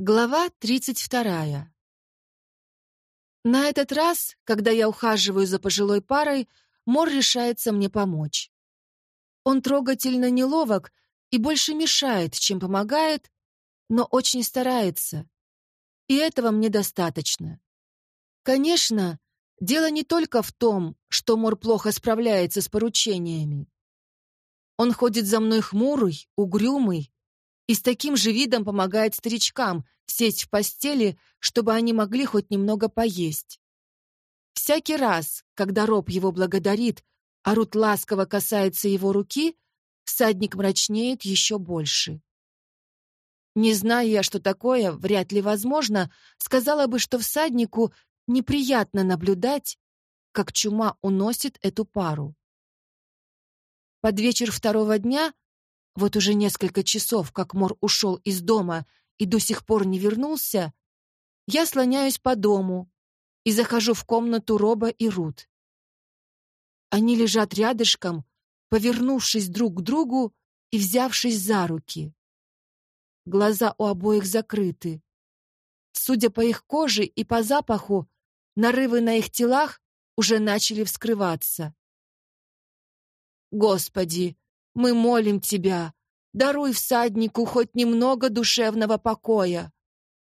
Глава 32. На этот раз, когда я ухаживаю за пожилой парой, Мор решается мне помочь. Он трогательно неловок и больше мешает, чем помогает, но очень старается. И этого мне достаточно. Конечно, дело не только в том, что Мор плохо справляется с поручениями. Он ходит за мной хмурый, угрюмый, и с таким же видом помогает старичкам сесть в постели, чтобы они могли хоть немного поесть. Всякий раз, когда Роб его благодарит, а Рут ласково касается его руки, всадник мрачнеет еще больше. Не зная я, что такое, вряд ли возможно, сказала бы, что всаднику неприятно наблюдать, как чума уносит эту пару. Под вечер второго дня вот уже несколько часов, как Мор ушел из дома и до сих пор не вернулся, я слоняюсь по дому и захожу в комнату Роба и Рут. Они лежат рядышком, повернувшись друг к другу и взявшись за руки. Глаза у обоих закрыты. Судя по их коже и по запаху, нарывы на их телах уже начали вскрываться. Господи, мы молим Тебя, даруй всаднику хоть немного душевного покоя.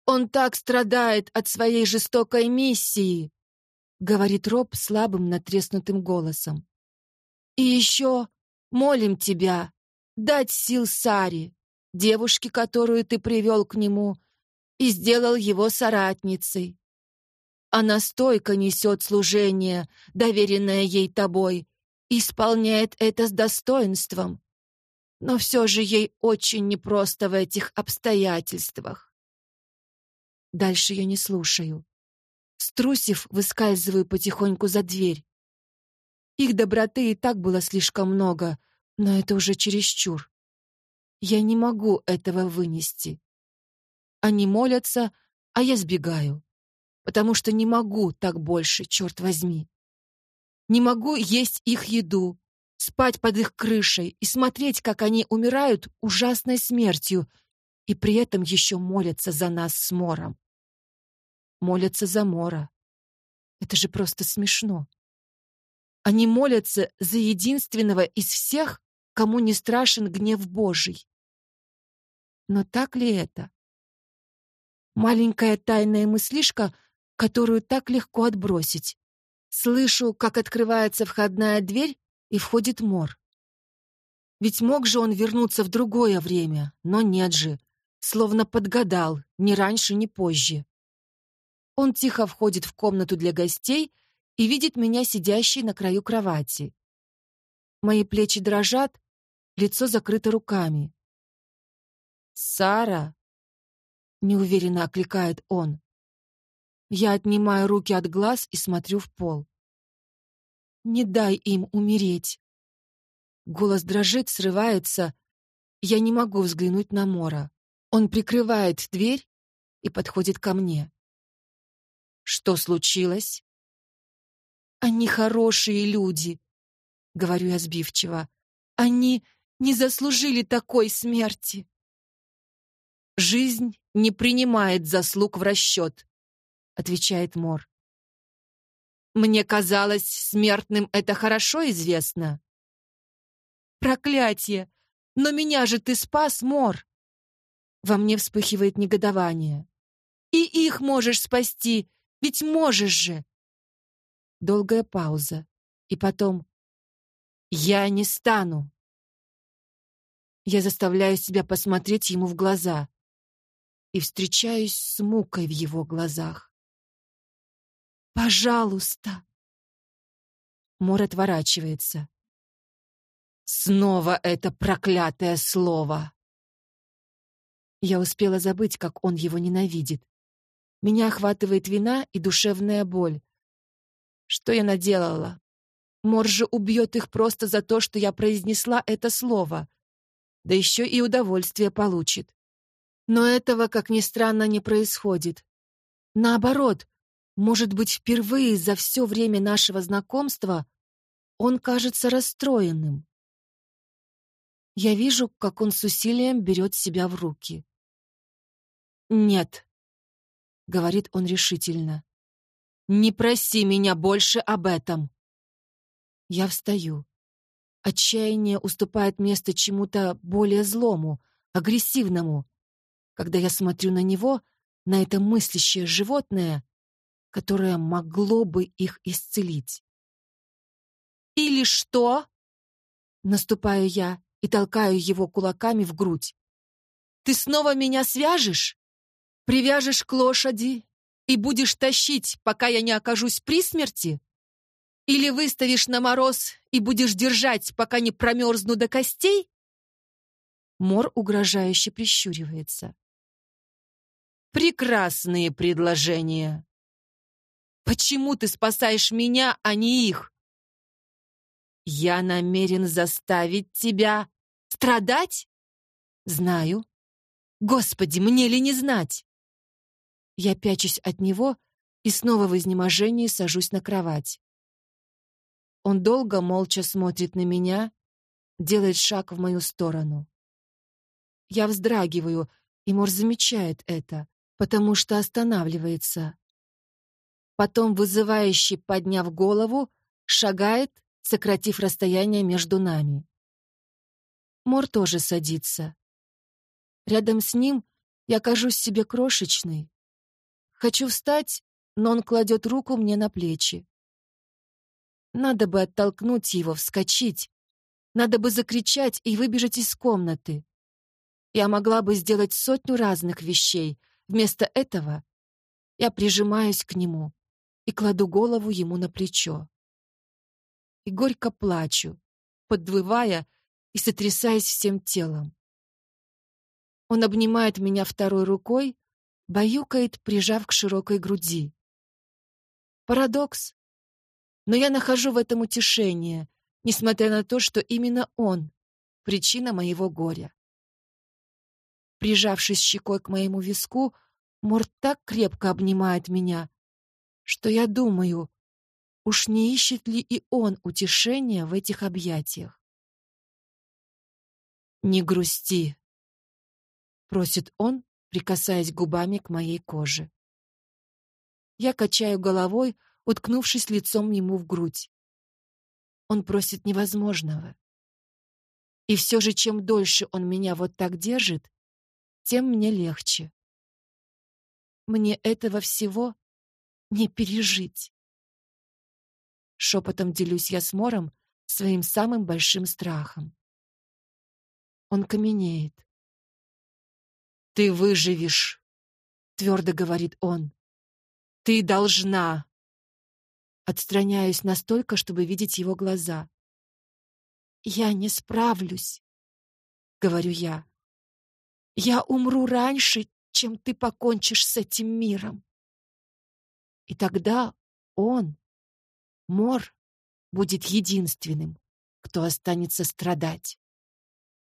Он так страдает от своей жестокой миссии, говорит Роб слабым натреснутым голосом. И еще молим Тебя дать сил Саре, девушке, которую Ты привел к нему, и сделал его соратницей. Она стойко несет служение, доверенное ей тобой, исполняет это с достоинством. Но все же ей очень непросто в этих обстоятельствах. Дальше я не слушаю. Струсив, выскальзываю потихоньку за дверь. Их доброты и так было слишком много, но это уже чересчур. Я не могу этого вынести. Они молятся, а я сбегаю, потому что не могу так больше, черт возьми. Не могу есть их еду, спать под их крышей и смотреть, как они умирают ужасной смертью, и при этом еще молятся за нас с Мором. Молятся за Мора. Это же просто смешно. Они молятся за единственного из всех, кому не страшен гнев Божий. Но так ли это? Маленькая тайная мыслишка, которую так легко отбросить. Слышу, как открывается входная дверь, и входит Мор. Ведь мог же он вернуться в другое время, но нет же. Словно подгадал, ни раньше, ни позже. Он тихо входит в комнату для гостей и видит меня сидящей на краю кровати. Мои плечи дрожат, лицо закрыто руками. «Сара!» — неуверенно окликает он. Я отнимаю руки от глаз и смотрю в пол. Не дай им умереть. Голос дрожит, срывается. Я не могу взглянуть на Мора. Он прикрывает дверь и подходит ко мне. Что случилось? Они хорошие люди, говорю я сбивчиво. Они не заслужили такой смерти. Жизнь не принимает заслуг в расчет отвечает Мор. Мне казалось, смертным это хорошо известно. Проклятие! Но меня же ты спас, Мор! Во мне вспыхивает негодование. И их можешь спасти, ведь можешь же. Долгая пауза. И потом «Я не стану». Я заставляю себя посмотреть ему в глаза и встречаюсь с мукой в его глазах. Пожалуйста. Мор отворачивается. Снова это проклятое слово. Я успела забыть, как он его ненавидит. Меня охватывает вина и душевная боль. Что я наделала? Мор же убьет их просто за то, что я произнесла это слово. Да еще и удовольствие получит. Но этого, как ни странно, не происходит. Наоборот, может быть, впервые за все время нашего знакомства он кажется расстроенным. Я вижу, как он с усилием берет себя в руки. «Нет», — говорит он решительно. «Не проси меня больше об этом». Я встаю. Отчаяние уступает место чему-то более злому, агрессивному. Когда я смотрю на него, на это мыслящее животное, которое могло бы их исцелить. «Или что?» Наступаю я и толкаю его кулаками в грудь. «Ты снова меня свяжешь? Привяжешь к лошади и будешь тащить, пока я не окажусь при смерти?» Или выставишь на мороз и будешь держать, пока не промерзну до костей?» Мор угрожающе прищуривается. «Прекрасные предложения. Почему ты спасаешь меня, а не их?» «Я намерен заставить тебя страдать?» «Знаю. Господи, мне ли не знать?» Я пячусь от него и снова в изнеможении сажусь на кровать. Он долго молча смотрит на меня, делает шаг в мою сторону. Я вздрагиваю, и Мор замечает это, потому что останавливается. Потом, вызывающе подняв голову, шагает, сократив расстояние между нами. Мор тоже садится. Рядом с ним я кажусь себе крошечной. Хочу встать, но он кладет руку мне на плечи. Надо бы оттолкнуть его, вскочить. Надо бы закричать и выбежать из комнаты. Я могла бы сделать сотню разных вещей. Вместо этого я прижимаюсь к нему и кладу голову ему на плечо. И горько плачу, подвывая и сотрясаясь всем телом. Он обнимает меня второй рукой, баюкает, прижав к широкой груди. Парадокс. Но я нахожу в этом утешение, несмотря на то, что именно он — причина моего горя. Прижавшись щекой к моему виску, Морт так крепко обнимает меня, что я думаю, уж не ищет ли и он утешения в этих объятиях. «Не грусти», — просит он, прикасаясь губами к моей коже. Я качаю головой, уткнувшись лицом ему в грудь. Он просит невозможного. И все же, чем дольше он меня вот так держит, тем мне легче. Мне этого всего не пережить. Шепотом делюсь я с Мором своим самым большим страхом. Он каменеет. «Ты выживешь», — твердо говорит он. «Ты должна». Отстраняюсь настолько, чтобы видеть его глаза. «Я не справлюсь», — говорю я. «Я умру раньше, чем ты покончишь с этим миром». И тогда он, Мор, будет единственным, кто останется страдать.